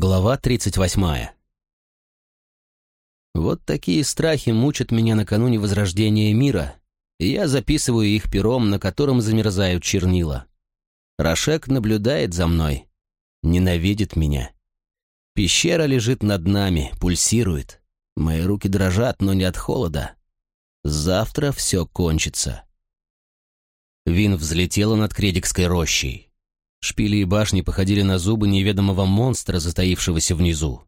Глава 38. Вот такие страхи мучат меня накануне возрождения мира, и я записываю их пером, на котором замерзают чернила. Рашек наблюдает за мной, ненавидит меня. Пещера лежит над нами, пульсирует. Мои руки дрожат, но не от холода. Завтра все кончится. Вин взлетела над Кредикской рощей. Шпили и башни походили на зубы неведомого монстра, затаившегося внизу.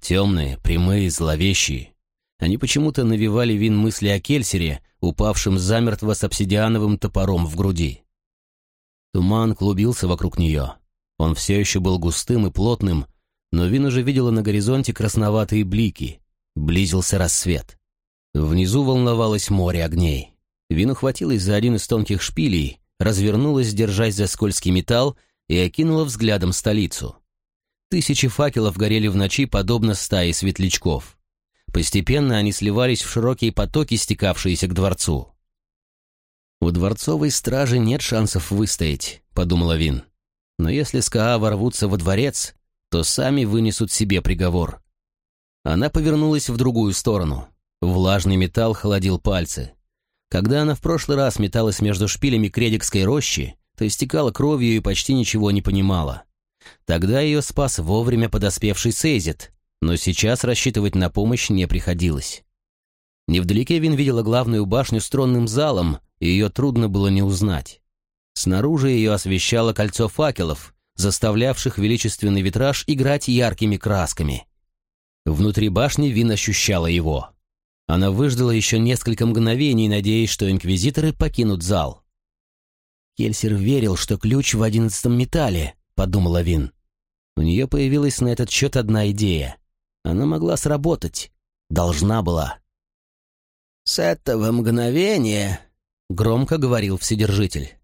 Темные, прямые, зловещие. Они почему-то навевали Вин мысли о Кельсере, упавшем замертво с обсидиановым топором в груди. Туман клубился вокруг нее. Он все еще был густым и плотным, но Вин уже видела на горизонте красноватые блики. Близился рассвет. Внизу волновалось море огней. Вин ухватилась за один из тонких шпилей, развернулась, держась за скользкий металл, и окинула взглядом столицу. Тысячи факелов горели в ночи, подобно стае светлячков. Постепенно они сливались в широкие потоки, стекавшиеся к дворцу. «У дворцовой стражи нет шансов выстоять», — подумала Вин. «Но если СКА ворвутся во дворец, то сами вынесут себе приговор». Она повернулась в другую сторону. Влажный металл холодил пальцы. Когда она в прошлый раз металась между шпилями Кредикской рощи, то истекала кровью и почти ничего не понимала. Тогда ее спас вовремя подоспевший Сейзит, но сейчас рассчитывать на помощь не приходилось. Невдалеке Вин видела главную башню с тронным залом, и ее трудно было не узнать. Снаружи ее освещало кольцо факелов, заставлявших величественный витраж играть яркими красками. Внутри башни Вин ощущала его. Она выждала еще несколько мгновений, надеясь, что инквизиторы покинут зал. «Кельсер верил, что ключ в одиннадцатом металле», — подумала Вин. У нее появилась на этот счет одна идея. Она могла сработать. Должна была. «С этого мгновения», — громко говорил Вседержитель,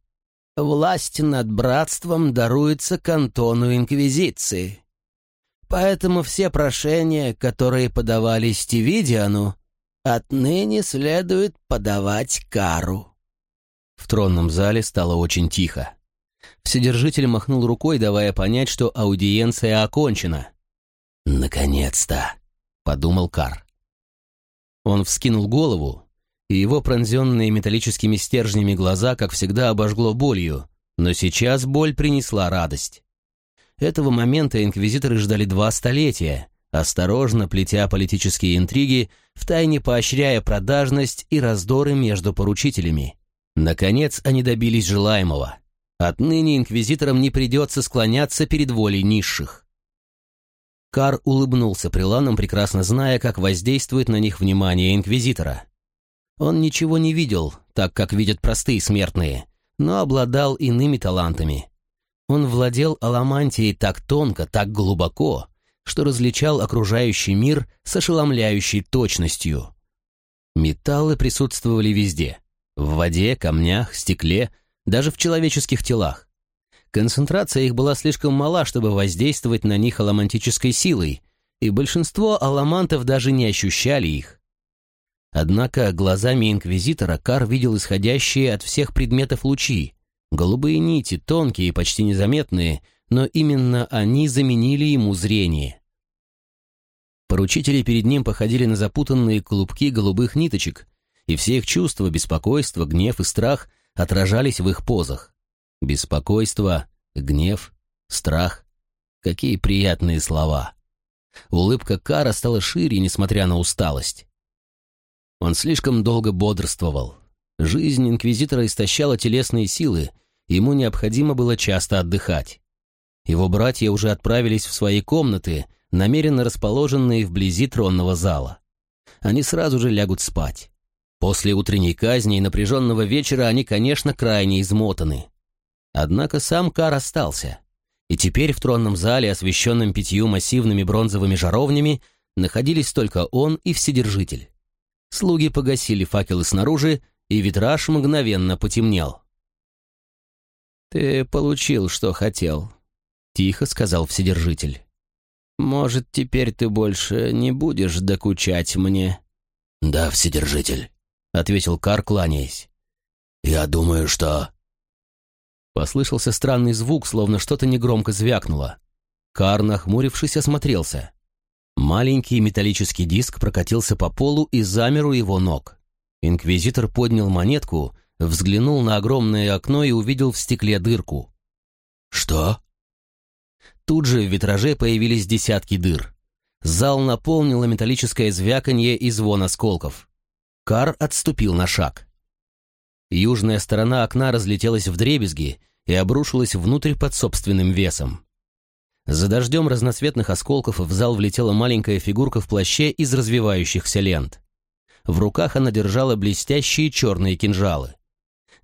«власть над братством даруется кантону Инквизиции. Поэтому все прошения, которые подавались Тивидиану, Отныне следует подавать кару». В тронном зале стало очень тихо. Вседержитель махнул рукой, давая понять, что аудиенция окончена. «Наконец-то!» — подумал Кар. Он вскинул голову, и его пронзенные металлическими стержнями глаза, как всегда, обожгло болью, но сейчас боль принесла радость. Этого момента инквизиторы ждали два столетия, осторожно плетя политические интриги, втайне поощряя продажность и раздоры между поручителями. Наконец они добились желаемого. Отныне инквизиторам не придется склоняться перед волей низших. Кар улыбнулся приланам, прекрасно зная, как воздействует на них внимание инквизитора. Он ничего не видел, так как видят простые смертные, но обладал иными талантами. Он владел аламантией так тонко, так глубоко, что различал окружающий мир с ошеломляющей точностью. Металлы присутствовали везде — в воде, камнях, стекле, даже в человеческих телах. Концентрация их была слишком мала, чтобы воздействовать на них аламантической силой, и большинство аламантов даже не ощущали их. Однако глазами инквизитора Кар видел исходящие от всех предметов лучи, голубые нити, тонкие и почти незаметные — но именно они заменили ему зрение. Поручители перед ним походили на запутанные клубки голубых ниточек, и все их чувства, беспокойство, гнев и страх отражались в их позах. Беспокойство, гнев, страх. Какие приятные слова. Улыбка Кара стала шире, несмотря на усталость. Он слишком долго бодрствовал. Жизнь инквизитора истощала телесные силы, ему необходимо было часто отдыхать. Его братья уже отправились в свои комнаты, намеренно расположенные вблизи тронного зала. Они сразу же лягут спать. После утренней казни и напряженного вечера они, конечно, крайне измотаны. Однако сам Кар остался. И теперь в тронном зале, освещенном пятью массивными бронзовыми жаровнями, находились только он и Вседержитель. Слуги погасили факелы снаружи, и витраж мгновенно потемнел. «Ты получил, что хотел», Тихо сказал Вседержитель. «Может, теперь ты больше не будешь докучать мне?» «Да, Вседержитель», — ответил Кар, кланяясь. «Я думаю, что...» Послышался странный звук, словно что-то негромко звякнуло. Кар, нахмурившись, осмотрелся. Маленький металлический диск прокатился по полу и замер у его ног. Инквизитор поднял монетку, взглянул на огромное окно и увидел в стекле дырку. «Что?» Тут же в витраже появились десятки дыр. Зал наполнило металлическое звяканье и звон осколков. Кар отступил на шаг. Южная сторона окна разлетелась в дребезги и обрушилась внутрь под собственным весом. За дождем разноцветных осколков в зал влетела маленькая фигурка в плаще из развивающихся лент. В руках она держала блестящие черные кинжалы.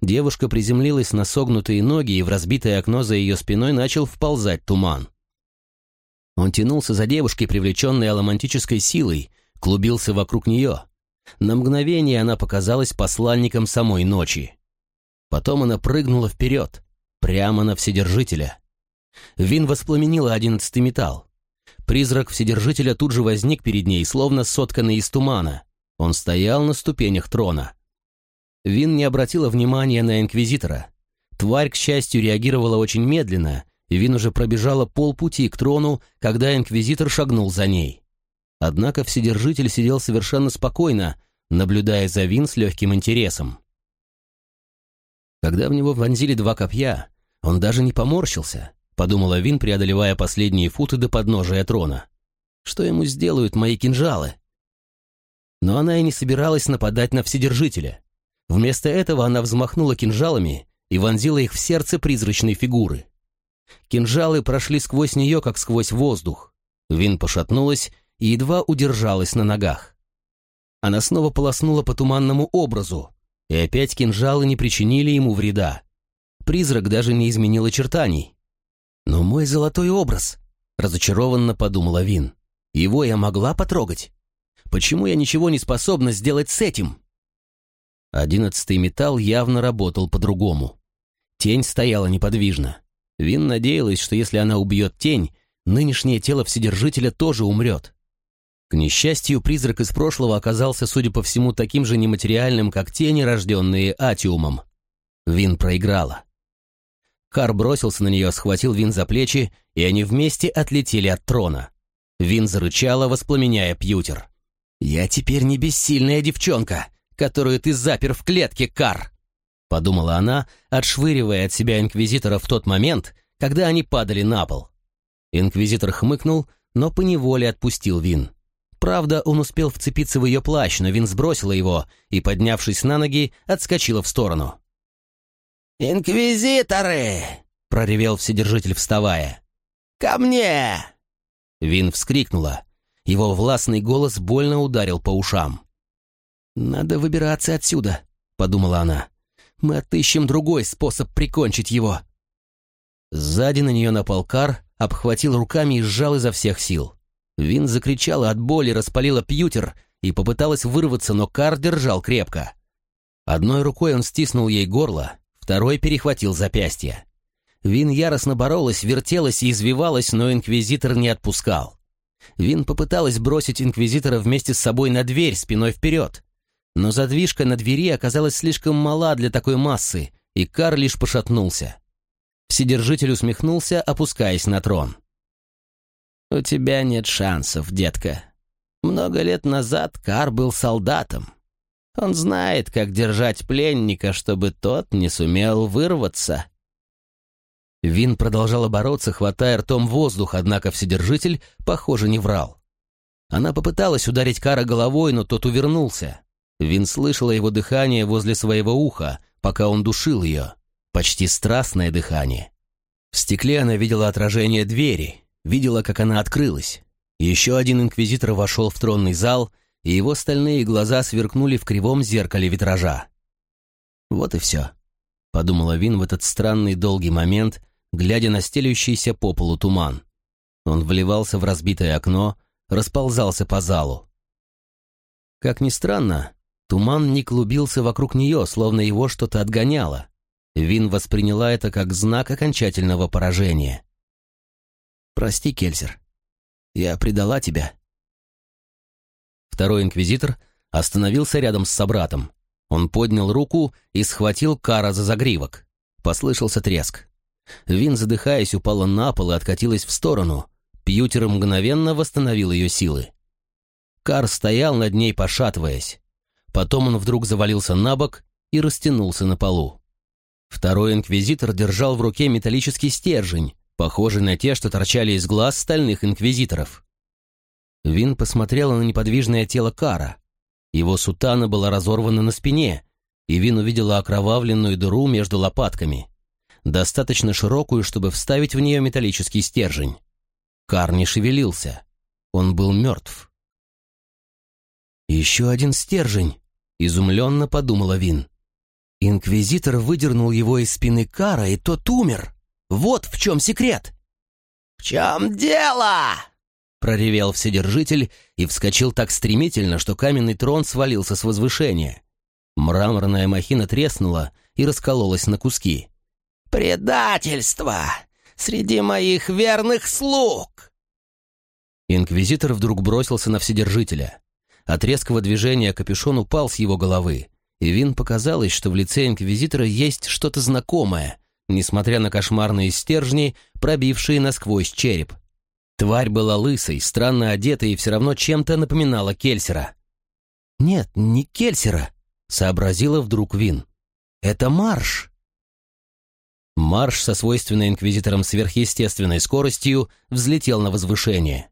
Девушка приземлилась на согнутые ноги, и в разбитое окно за ее спиной начал вползать туман. Он тянулся за девушкой, привлеченной аломантической силой, клубился вокруг нее. На мгновение она показалась посланником самой ночи. Потом она прыгнула вперед, прямо на Вседержителя. Вин воспламенила одиннадцатый металл. Призрак Вседержителя тут же возник перед ней, словно сотканный из тумана. Он стоял на ступенях трона. Вин не обратила внимания на Инквизитора. Тварь, к счастью, реагировала очень медленно, и Вин уже пробежала полпути к трону, когда Инквизитор шагнул за ней. Однако Вседержитель сидел совершенно спокойно, наблюдая за Вин с легким интересом. Когда в него вонзили два копья, он даже не поморщился, подумала Вин, преодолевая последние футы до подножия трона. Что ему сделают мои кинжалы? Но она и не собиралась нападать на Вседержителя. Вместо этого она взмахнула кинжалами и вонзила их в сердце призрачной фигуры. Кинжалы прошли сквозь нее, как сквозь воздух. Вин пошатнулась и едва удержалась на ногах. Она снова полоснула по туманному образу, и опять кинжалы не причинили ему вреда. Призрак даже не изменил очертаний. «Но мой золотой образ», — разочарованно подумала Вин. «Его я могла потрогать? Почему я ничего не способна сделать с этим?» Одиннадцатый металл явно работал по-другому. Тень стояла неподвижно. Вин надеялась, что если она убьет тень, нынешнее тело Вседержителя тоже умрет. К несчастью, призрак из прошлого оказался, судя по всему, таким же нематериальным, как тени, рожденные Атиумом. Вин проиграла. Кар бросился на нее, схватил Вин за плечи, и они вместе отлетели от трона. Вин зарычала, воспламеняя пьютер. «Я теперь не бессильная девчонка которую ты запер в клетке, Кар!» Подумала она, отшвыривая от себя Инквизитора в тот момент, когда они падали на пол. Инквизитор хмыкнул, но поневоле отпустил Вин. Правда, он успел вцепиться в ее плащ, но Вин сбросила его и, поднявшись на ноги, отскочила в сторону. «Инквизиторы!» — проревел Вседержитель, вставая. «Ко мне!» Вин вскрикнула. Его властный голос больно ударил по ушам. «Надо выбираться отсюда», — подумала она. «Мы отыщем другой способ прикончить его». Сзади на нее напал Кар, обхватил руками и сжал изо всех сил. Вин закричала от боли, распалила пьютер и попыталась вырваться, но Кар держал крепко. Одной рукой он стиснул ей горло, второй перехватил запястье. Вин яростно боролась, вертелась и извивалась, но Инквизитор не отпускал. Вин попыталась бросить Инквизитора вместе с собой на дверь спиной вперед, но задвижка на двери оказалась слишком мала для такой массы, и Кар лишь пошатнулся. Вседержитель усмехнулся, опускаясь на трон. «У тебя нет шансов, детка. Много лет назад Кар был солдатом. Он знает, как держать пленника, чтобы тот не сумел вырваться». Вин продолжала бороться, хватая ртом воздух, однако Вседержитель, похоже, не врал. Она попыталась ударить Кара головой, но тот увернулся. Вин слышала его дыхание возле своего уха, пока он душил ее. Почти страстное дыхание. В стекле она видела отражение двери, видела, как она открылась. Еще один инквизитор вошел в тронный зал, и его стальные глаза сверкнули в кривом зеркале витража. «Вот и все», — подумала Вин в этот странный долгий момент, глядя на стелющийся по полу туман. Он вливался в разбитое окно, расползался по залу. Как ни странно, Туман не клубился вокруг нее, словно его что-то отгоняло. Вин восприняла это как знак окончательного поражения. «Прости, Кельзер, я предала тебя». Второй инквизитор остановился рядом с собратом. Он поднял руку и схватил Кара за загривок. Послышался треск. Вин, задыхаясь, упала на пол и откатилась в сторону. Компьютер мгновенно восстановил ее силы. Кар стоял над ней, пошатываясь. Потом он вдруг завалился на бок и растянулся на полу. Второй инквизитор держал в руке металлический стержень, похожий на те, что торчали из глаз стальных инквизиторов. Вин посмотрела на неподвижное тело Кара. Его сутана была разорвана на спине, и Вин увидела окровавленную дыру между лопатками, достаточно широкую, чтобы вставить в нее металлический стержень. Кар не шевелился. Он был мертв. «Еще один стержень», — изумленно подумала Вин. Инквизитор выдернул его из спины Кара, и тот умер. Вот в чем секрет. «В чем дело?» — проревел Вседержитель и вскочил так стремительно, что каменный трон свалился с возвышения. Мраморная махина треснула и раскололась на куски. «Предательство! Среди моих верных слуг!» Инквизитор вдруг бросился на Вседержителя. От резкого движения капюшон упал с его головы, и Вин показалось, что в лице Инквизитора есть что-то знакомое, несмотря на кошмарные стержни, пробившие насквозь череп. Тварь была лысой, странно одетой и все равно чем-то напоминала Кельсера. «Нет, не Кельсера», — сообразила вдруг Вин. «Это Марш». Марш со свойственной инквизитором сверхъестественной скоростью взлетел на возвышение.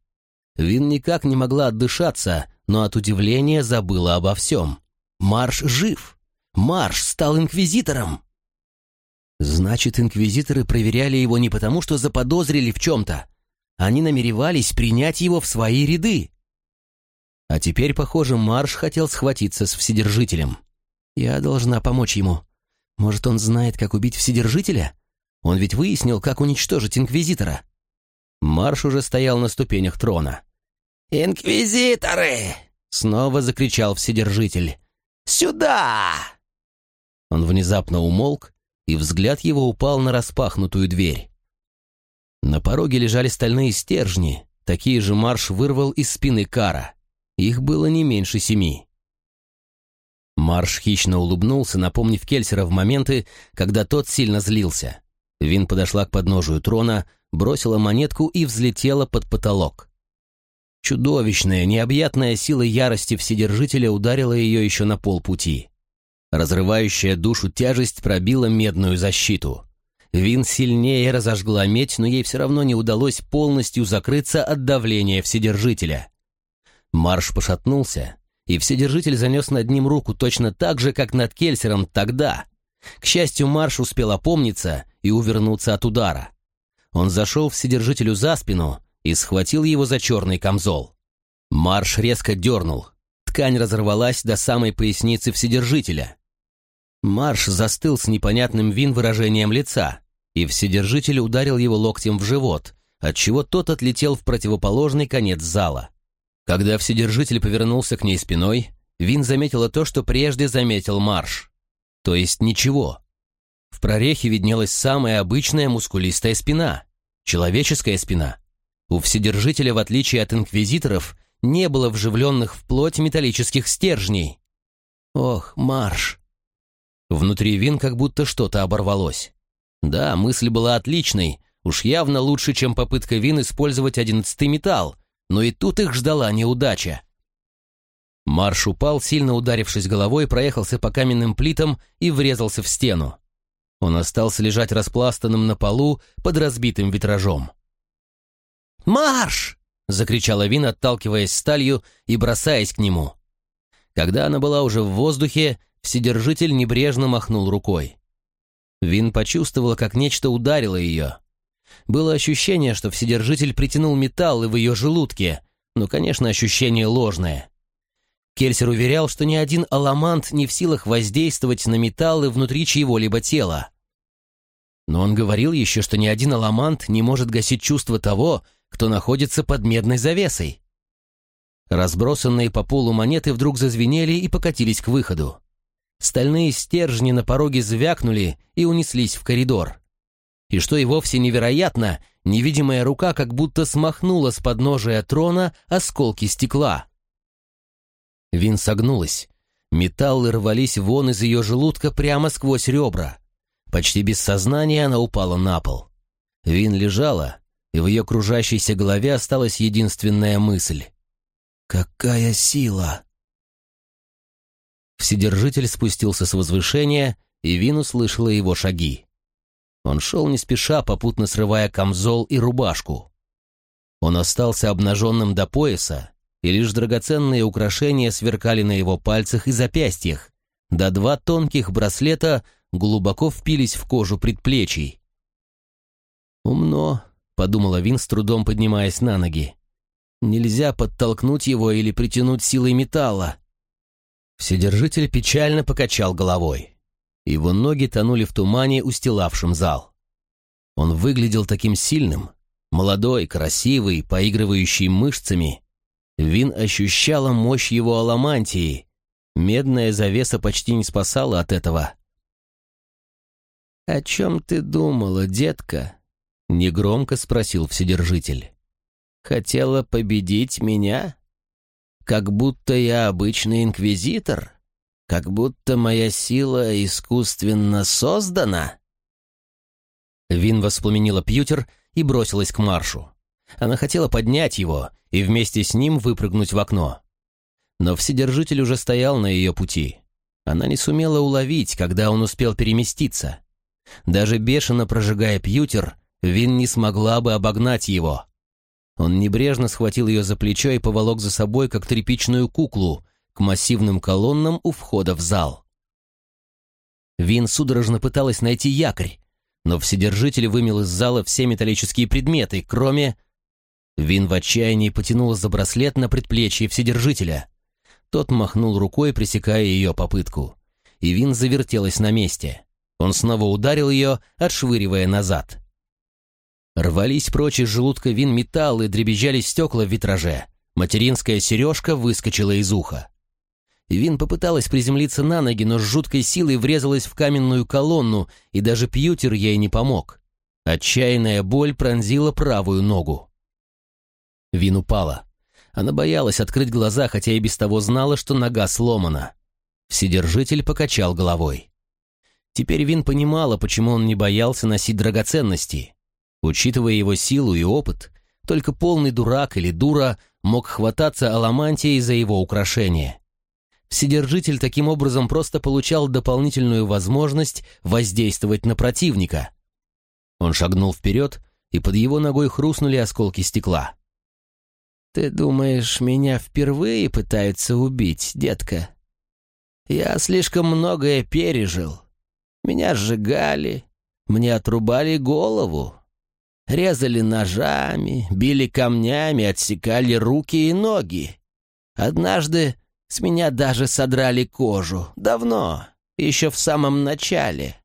Вин никак не могла отдышаться, но от удивления забыла обо всем. Марш жив! Марш стал инквизитором! Значит, инквизиторы проверяли его не потому, что заподозрили в чем-то. Они намеревались принять его в свои ряды. А теперь, похоже, Марш хотел схватиться с Вседержителем. Я должна помочь ему. Может, он знает, как убить Вседержителя? Он ведь выяснил, как уничтожить Инквизитора. Марш уже стоял на ступенях трона. «Инквизиторы!» — снова закричал Вседержитель. «Сюда!» Он внезапно умолк, и взгляд его упал на распахнутую дверь. На пороге лежали стальные стержни, такие же Марш вырвал из спины Кара. Их было не меньше семи. Марш хищно улыбнулся, напомнив Кельсера в моменты, когда тот сильно злился. Вин подошла к подножию трона, бросила монетку и взлетела под потолок. Чудовищная, необъятная сила ярости Вседержителя ударила ее еще на полпути. Разрывающая душу тяжесть пробила медную защиту. Вин сильнее разожгла медь, но ей все равно не удалось полностью закрыться от давления Вседержителя. Марш пошатнулся, и Вседержитель занес над ним руку точно так же, как над Кельсером тогда. К счастью, Марш успел опомниться и увернуться от удара. Он зашел Вседержителю за спину и схватил его за черный камзол. Марш резко дернул. Ткань разорвалась до самой поясницы Вседержителя. Марш застыл с непонятным вин выражением лица, и Вседержитель ударил его локтем в живот, отчего тот отлетел в противоположный конец зала. Когда Вседержитель повернулся к ней спиной, Вин заметила то, что прежде заметил Марш. То есть ничего. В прорехе виднелась самая обычная мускулистая спина, человеческая спина. У Вседержителя, в отличие от инквизиторов, не было вживленных в плоть металлических стержней. Ох, Марш! Внутри Вин как будто что-то оборвалось. Да, мысль была отличной, уж явно лучше, чем попытка Вин использовать одиннадцатый металл, но и тут их ждала неудача. Марш упал, сильно ударившись головой, проехался по каменным плитам и врезался в стену. Он остался лежать распластанным на полу под разбитым витражом. «Марш!» — закричала Вин, отталкиваясь сталью и бросаясь к нему. Когда она была уже в воздухе, Вседержитель небрежно махнул рукой. Вин почувствовала, как нечто ударило ее. Было ощущение, что Вседержитель притянул металлы в ее желудке, но, конечно, ощущение ложное. Кельсер уверял, что ни один аламант не в силах воздействовать на металлы внутри чьего-либо тела. Но он говорил еще, что ни один аламант не может гасить чувство того, кто находится под медной завесой. Разбросанные по полу монеты вдруг зазвенели и покатились к выходу. Стальные стержни на пороге звякнули и унеслись в коридор. И что и вовсе невероятно, невидимая рука как будто смахнула с подножия трона осколки стекла. Вин согнулась. Металлы рвались вон из ее желудка прямо сквозь ребра. Почти без сознания она упала на пол. Вин лежала, и в ее кружащейся голове осталась единственная мысль. «Какая сила!» Вседержитель спустился с возвышения, и Вин услышала его шаги. Он шел не спеша, попутно срывая камзол и рубашку. Он остался обнаженным до пояса, и лишь драгоценные украшения сверкали на его пальцах и запястьях, да два тонких браслета глубоко впились в кожу предплечий. «Умно», — подумала Вин, с трудом поднимаясь на ноги. «Нельзя подтолкнуть его или притянуть силой металла». Вседержитель печально покачал головой. Его ноги тонули в тумане, устилавшем зал. Он выглядел таким сильным, молодой, красивый, поигрывающий мышцами. Вин ощущала мощь его аламантии. Медная завеса почти не спасала от этого. «О чем ты думала, детка?» — негромко спросил Вседержитель. «Хотела победить меня? Как будто я обычный инквизитор? Как будто моя сила искусственно создана?» Вин воспламенила пьютер и бросилась к маршу. Она хотела поднять его и вместе с ним выпрыгнуть в окно. Но Вседержитель уже стоял на ее пути. Она не сумела уловить, когда он успел переместиться. Даже бешено прожигая пьютер, Вин не смогла бы обогнать его. Он небрежно схватил ее за плечо и поволок за собой, как тряпичную куклу, к массивным колоннам у входа в зал. Вин судорожно пыталась найти якорь, но Вседержитель вымел из зала все металлические предметы, кроме... Вин в отчаянии потянула за браслет на предплечье Вседержителя. Тот махнул рукой, пресекая ее попытку. И Вин завертелась на месте. Он снова ударил ее, отшвыривая назад. Рвались прочь из желудка вин металлы, дребезжали стекла в витраже. Материнская сережка выскочила из уха. Вин попыталась приземлиться на ноги, но с жуткой силой врезалась в каменную колонну, и даже пьютер ей не помог. Отчаянная боль пронзила правую ногу. Вин упала. Она боялась открыть глаза, хотя и без того знала, что нога сломана. Вседержитель покачал головой. Теперь Вин понимала, почему он не боялся носить драгоценности. Учитывая его силу и опыт, только полный дурак или дура мог хвататься аламантией за его украшение. Вседержитель таким образом просто получал дополнительную возможность воздействовать на противника. Он шагнул вперед, и под его ногой хрустнули осколки стекла. «Ты думаешь, меня впервые пытаются убить, детка? Я слишком многое пережил. Меня сжигали, мне отрубали голову, резали ножами, били камнями, отсекали руки и ноги. Однажды с меня даже содрали кожу, давно, еще в самом начале.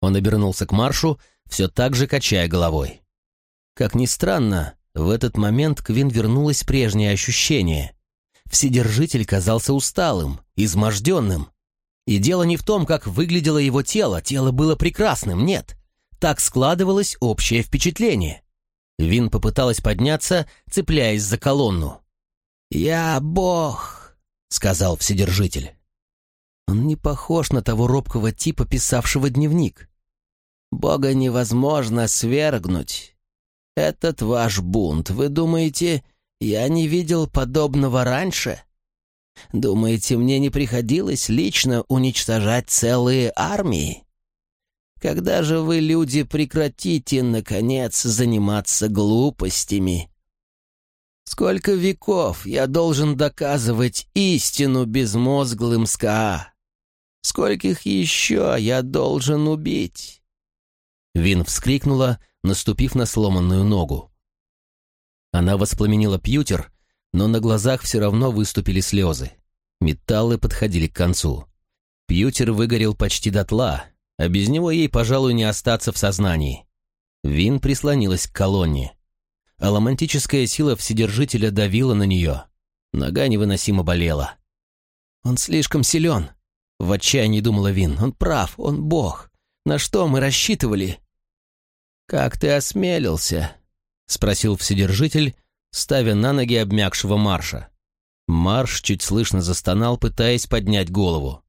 Он обернулся к Маршу, все так же качая головой. Как ни странно, в этот момент к Вин вернулось прежнее ощущение. Вседержитель казался усталым, изможденным. И дело не в том, как выглядело его тело, тело было прекрасным, нет. Так складывалось общее впечатление. Вин попыталась подняться, цепляясь за колонну. «Я бог», — сказал Вседержитель. Он не похож на того робкого типа, писавшего дневник. «Бога невозможно свергнуть. Этот ваш бунт, вы думаете, я не видел подобного раньше?» Думаете, мне не приходилось лично уничтожать целые армии? Когда же вы, люди, прекратите, наконец, заниматься глупостями? Сколько веков я должен доказывать истину безмозглым СКА? Скольких еще я должен убить?» Вин вскрикнула, наступив на сломанную ногу. Она воспламенила пьютер, но на глазах все равно выступили слезы. Металлы подходили к концу. Пьютер выгорел почти дотла, а без него ей, пожалуй, не остаться в сознании. Вин прислонилась к колонне. А романтическая сила Вседержителя давила на нее. Нога невыносимо болела. «Он слишком силен», — в отчаянии думала Вин. «Он прав, он бог. На что мы рассчитывали?» «Как ты осмелился?» — спросил Вседержитель, ставя на ноги обмякшего Марша. Марш чуть слышно застонал, пытаясь поднять голову.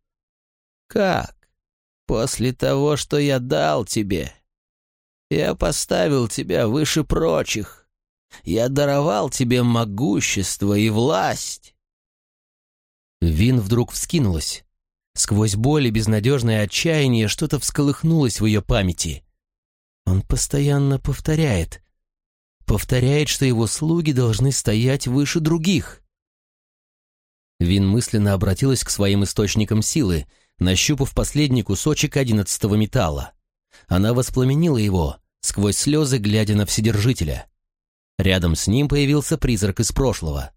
«Как? После того, что я дал тебе? Я поставил тебя выше прочих. Я даровал тебе могущество и власть. Вин вдруг вскинулась. Сквозь боль и безнадежное отчаяние что-то всколыхнулось в ее памяти. Он постоянно повторяет. Повторяет, что его слуги должны стоять выше других. Вин мысленно обратилась к своим источникам силы, нащупав последний кусочек одиннадцатого металла. Она воспламенила его, сквозь слезы глядя на Вседержителя. Рядом с ним появился призрак из прошлого.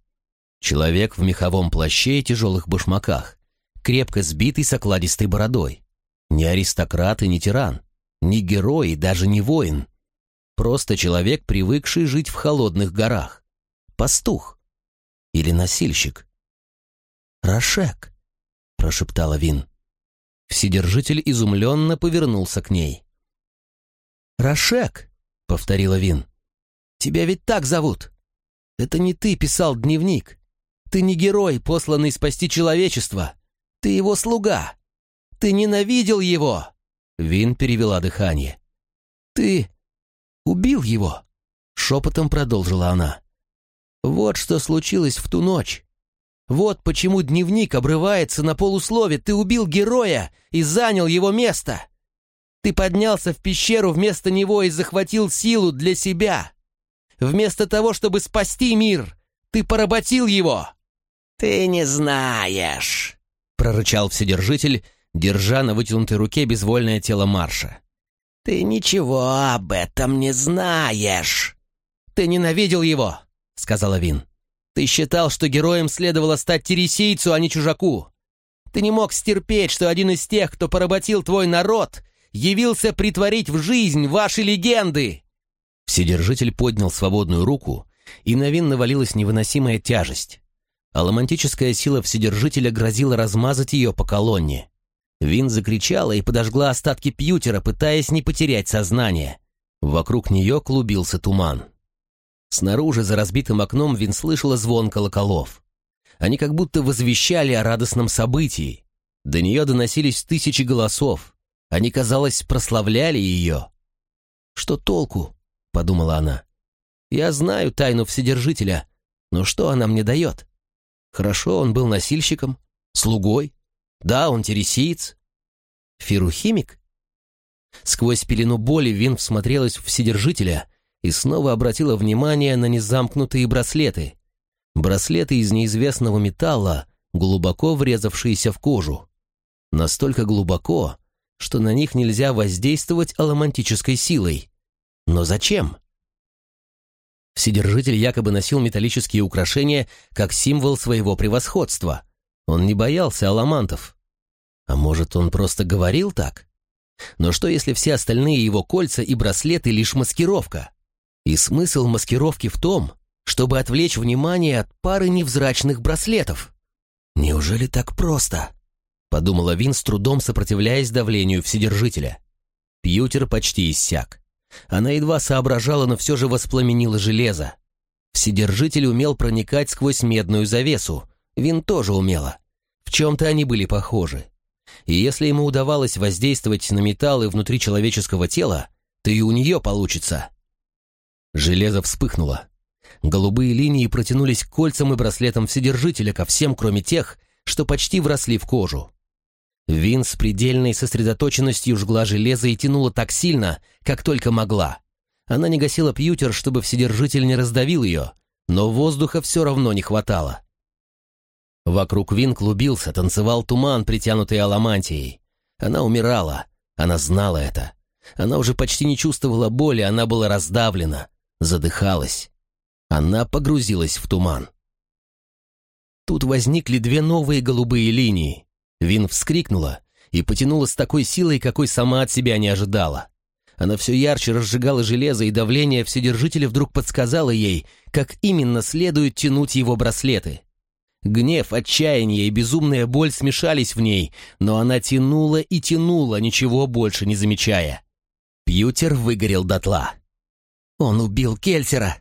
Человек в меховом плаще и тяжелых башмаках, крепко сбитый с окладистой бородой. Не аристократ и не тиран, не герой и даже не воин. Просто человек, привыкший жить в холодных горах. Пастух. Или носильщик. «Рошек», — прошептала Вин. Вседержитель изумленно повернулся к ней. «Рошек», — повторила Вин. «Тебя ведь так зовут. Это не ты писал дневник. Ты не герой, посланный спасти человечество. Ты его слуга. Ты ненавидел его!» Вин перевела дыхание. «Ты убил его!» Шепотом продолжила она. «Вот что случилось в ту ночь. Вот почему дневник обрывается на полуслове. Ты убил героя и занял его место. Ты поднялся в пещеру вместо него и захватил силу для себя. Вместо того, чтобы спасти мир, ты поработил его. Ты не знаешь, — прорычал Вседержитель, держа на вытянутой руке безвольное тело Марша. «Ты ничего об этом не знаешь!» «Ты ненавидел его!» — сказала Вин. «Ты считал, что героем следовало стать тересийцу, а не чужаку. Ты не мог стерпеть, что один из тех, кто поработил твой народ, явился притворить в жизнь ваши легенды!» Вседержитель поднял свободную руку, и на Вин навалилась невыносимая тяжесть а романтическая сила Вседержителя грозила размазать ее по колонне. Вин закричала и подожгла остатки пьютера, пытаясь не потерять сознание. Вокруг нее клубился туман. Снаружи, за разбитым окном, Вин слышала звон колоколов. Они как будто возвещали о радостном событии. До нее доносились тысячи голосов. Они, казалось, прославляли ее. «Что толку?» — подумала она. «Я знаю тайну Вседержителя, но что она мне дает?» Хорошо, он был носильщиком, слугой. Да, он тересиец. Фирухимик? Сквозь пелену боли Вин всмотрелась в Вседержителя и снова обратила внимание на незамкнутые браслеты. Браслеты из неизвестного металла, глубоко врезавшиеся в кожу. Настолько глубоко, что на них нельзя воздействовать аломантической силой. Но зачем? Вседержитель якобы носил металлические украшения как символ своего превосходства. Он не боялся аламантов. А может, он просто говорил так? Но что, если все остальные его кольца и браслеты — лишь маскировка? И смысл маскировки в том, чтобы отвлечь внимание от пары невзрачных браслетов. «Неужели так просто?» — подумала Вин с трудом сопротивляясь давлению Вседержителя. Пьютер почти иссяк. Она едва соображала, но все же воспламенила железо. Вседержитель умел проникать сквозь медную завесу. Вин тоже умела. В чем-то они были похожи. И если ему удавалось воздействовать на металлы внутри человеческого тела, то и у нее получится. Железо вспыхнуло. Голубые линии протянулись кольцам и браслетам Вседержителя ко всем, кроме тех, что почти вросли в кожу. Вин с предельной сосредоточенностью жгла железо и тянула так сильно, как только могла. Она не гасила пьютер, чтобы вседержитель не раздавил ее, но воздуха все равно не хватало. Вокруг Вин клубился, танцевал туман, притянутый аламантией. Она умирала, она знала это. Она уже почти не чувствовала боли, она была раздавлена, задыхалась. Она погрузилась в туман. Тут возникли две новые голубые линии. Вин вскрикнула и потянула с такой силой, какой сама от себя не ожидала. Она все ярче разжигала железо, и давление Вседержителя вдруг подсказало ей, как именно следует тянуть его браслеты. Гнев, отчаяние и безумная боль смешались в ней, но она тянула и тянула, ничего больше не замечая. Пьютер выгорел дотла. «Он убил Кельсера!»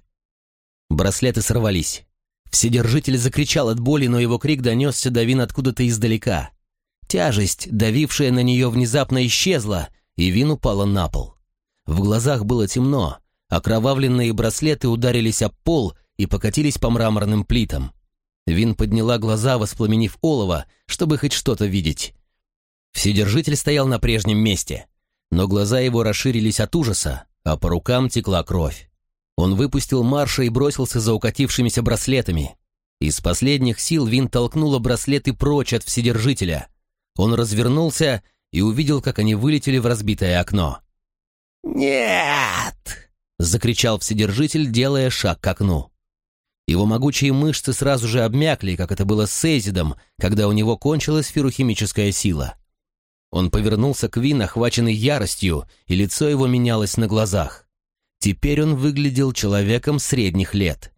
Браслеты сорвались. Вседержитель закричал от боли, но его крик донесся до Вин откуда-то издалека. Тяжесть, давившая на нее, внезапно исчезла, и Вин упала на пол. В глазах было темно, окровавленные браслеты ударились об пол и покатились по мраморным плитам. Вин подняла глаза, воспламенив олово, чтобы хоть что-то видеть. Вседержитель стоял на прежнем месте, но глаза его расширились от ужаса, а по рукам текла кровь. Он выпустил марша и бросился за укатившимися браслетами. Из последних сил Вин толкнула браслеты прочь от Вседержителя. Он развернулся и увидел, как они вылетели в разбитое окно. «Нет!» — закричал Вседержитель, делая шаг к окну. Его могучие мышцы сразу же обмякли, как это было с Эзидом, когда у него кончилась ферухимическая сила. Он повернулся к Вин, охваченный яростью, и лицо его менялось на глазах. Теперь он выглядел человеком средних лет.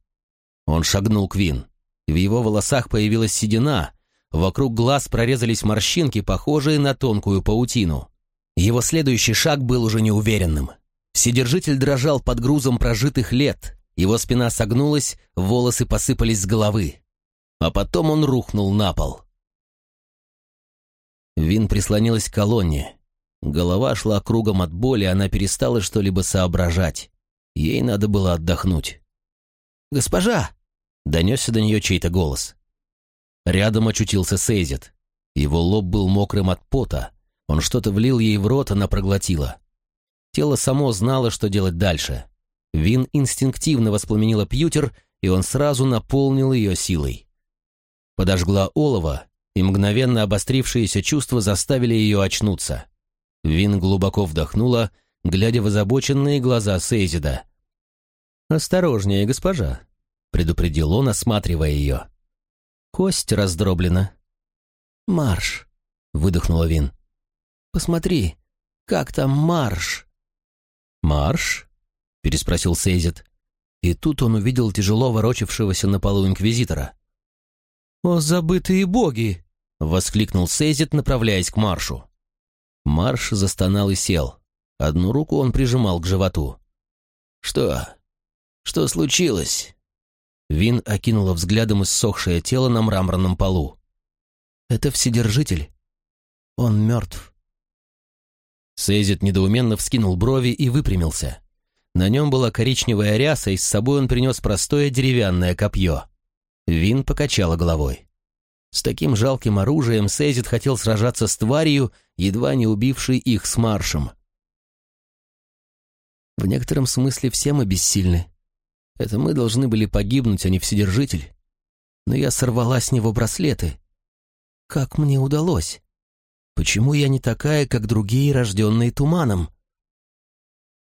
Он шагнул к Вин. В его волосах появилась седина, вокруг глаз прорезались морщинки, похожие на тонкую паутину. Его следующий шаг был уже неуверенным. Вседержитель дрожал под грузом прожитых лет, его спина согнулась, волосы посыпались с головы. А потом он рухнул на пол. Вин прислонилась к колонне. Голова шла кругом от боли, она перестала что-либо соображать. Ей надо было отдохнуть. «Госпожа!» — донесся до нее чей-то голос. Рядом очутился Сейзит. Его лоб был мокрым от пота. Он что-то влил ей в рот, она проглотила. Тело само знало, что делать дальше. Вин инстинктивно воспламенила пьютер, и он сразу наполнил ее силой. Подожгла олово, и мгновенно обострившиеся чувства заставили ее очнуться. Вин глубоко вдохнула, глядя в озабоченные глаза Сейзида. «Осторожнее, госпожа», — предупредил он, осматривая ее. «Кость раздроблена». «Марш», — выдохнула Вин. «Посмотри, как там марш?» «Марш?» — переспросил Сейзит. И тут он увидел тяжело ворочавшегося на полу инквизитора. «О, забытые боги!» — воскликнул Сейзит, направляясь к маршу. Марш застонал и сел. Одну руку он прижимал к животу. «Что? Что случилось?» Вин окинула взглядом иссохшее тело на мраморном полу. «Это Вседержитель. Он мертв». Сейзит недоуменно вскинул брови и выпрямился. На нем была коричневая ряса, и с собой он принес простое деревянное копье. Вин покачала головой. С таким жалким оружием Сейзит хотел сражаться с тварью, едва не убившей их с маршем. В некотором смысле все мы бессильны. Это мы должны были погибнуть, а не Вседержитель. Но я сорвала с него браслеты. Как мне удалось? Почему я не такая, как другие, рожденные туманом?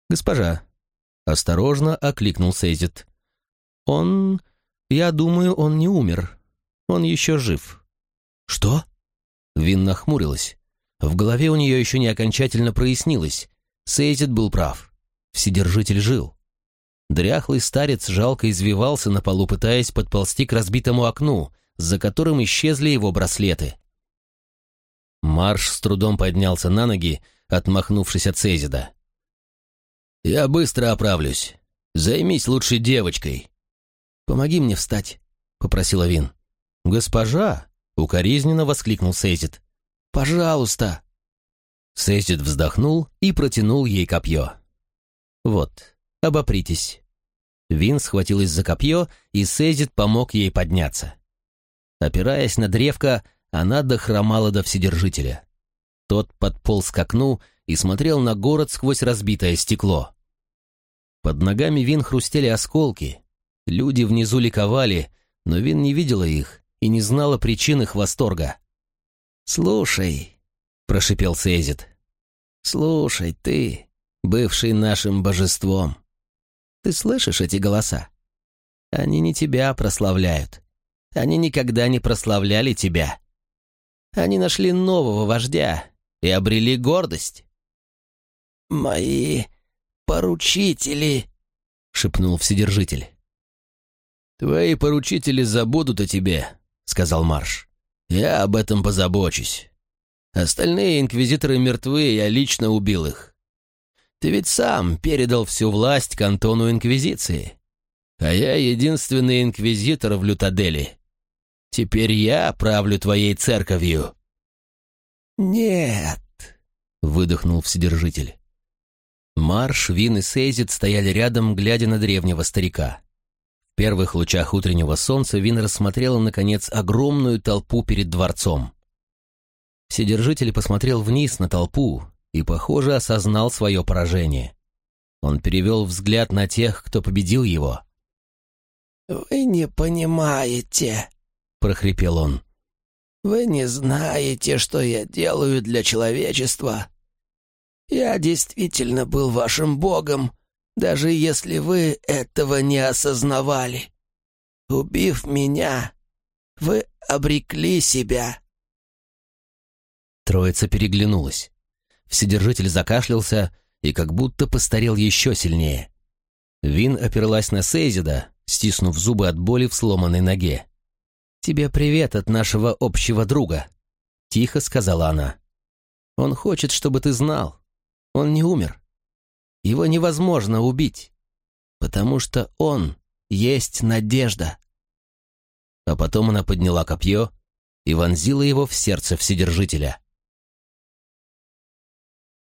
Госпожа, осторожно окликнул Сейзит. Он... Я думаю, он не умер. Он еще жив». «Что?» Вин нахмурилась. В голове у нее еще не окончательно прояснилось. Сейзит был прав. Вседержитель жил. Дряхлый старец жалко извивался на полу, пытаясь подползти к разбитому окну, за которым исчезли его браслеты. Марш с трудом поднялся на ноги, отмахнувшись от Сейзида. «Я быстро оправлюсь. Займись лучше девочкой». «Помоги мне встать», — попросила Вин. «Госпожа!» — укоризненно воскликнул Сейзит. «Пожалуйста!» Сейзит вздохнул и протянул ей копье. «Вот, обопритесь». Вин схватилась за копье, и Сейзит помог ей подняться. Опираясь на древко, она дохромала до Вседержителя. Тот подполз к окну и смотрел на город сквозь разбитое стекло. Под ногами Вин хрустели осколки. Люди внизу ликовали, но Вин не видела их и не знала причин их восторга. «Слушай», — прошипел Сейзит, — «слушай, ты, бывший нашим божеством, ты слышишь эти голоса? Они не тебя прославляют. Они никогда не прославляли тебя. Они нашли нового вождя и обрели гордость». «Мои поручители», — шепнул Вседержитель. «Твои поручители забудут о тебе», — сказал Марш. «Я об этом позабочусь. Остальные инквизиторы мертвы, я лично убил их. Ты ведь сам передал всю власть кантону Инквизиции. А я единственный инквизитор в Лютадели. Теперь я правлю твоей церковью». «Нет», — выдохнул Вседержитель. Марш, Вин и Сейзит стояли рядом, глядя на древнего старика. Первых лучах утреннего солнца Вин рассмотрела, наконец, огромную толпу перед дворцом. Вседержитель посмотрел вниз на толпу и, похоже, осознал свое поражение. Он перевел взгляд на тех, кто победил его. «Вы не понимаете», — прохрипел он. «Вы не знаете, что я делаю для человечества. Я действительно был вашим богом, даже если вы этого не осознавали. Убив меня, вы обрекли себя». Троица переглянулась. Вседержитель закашлялся и как будто постарел еще сильнее. Вин оперлась на Сейзида, стиснув зубы от боли в сломанной ноге. «Тебе привет от нашего общего друга», — тихо сказала она. «Он хочет, чтобы ты знал. Он не умер. Его невозможно убить, потому что он есть надежда». А потом она подняла копье и вонзила его в сердце Вседержителя.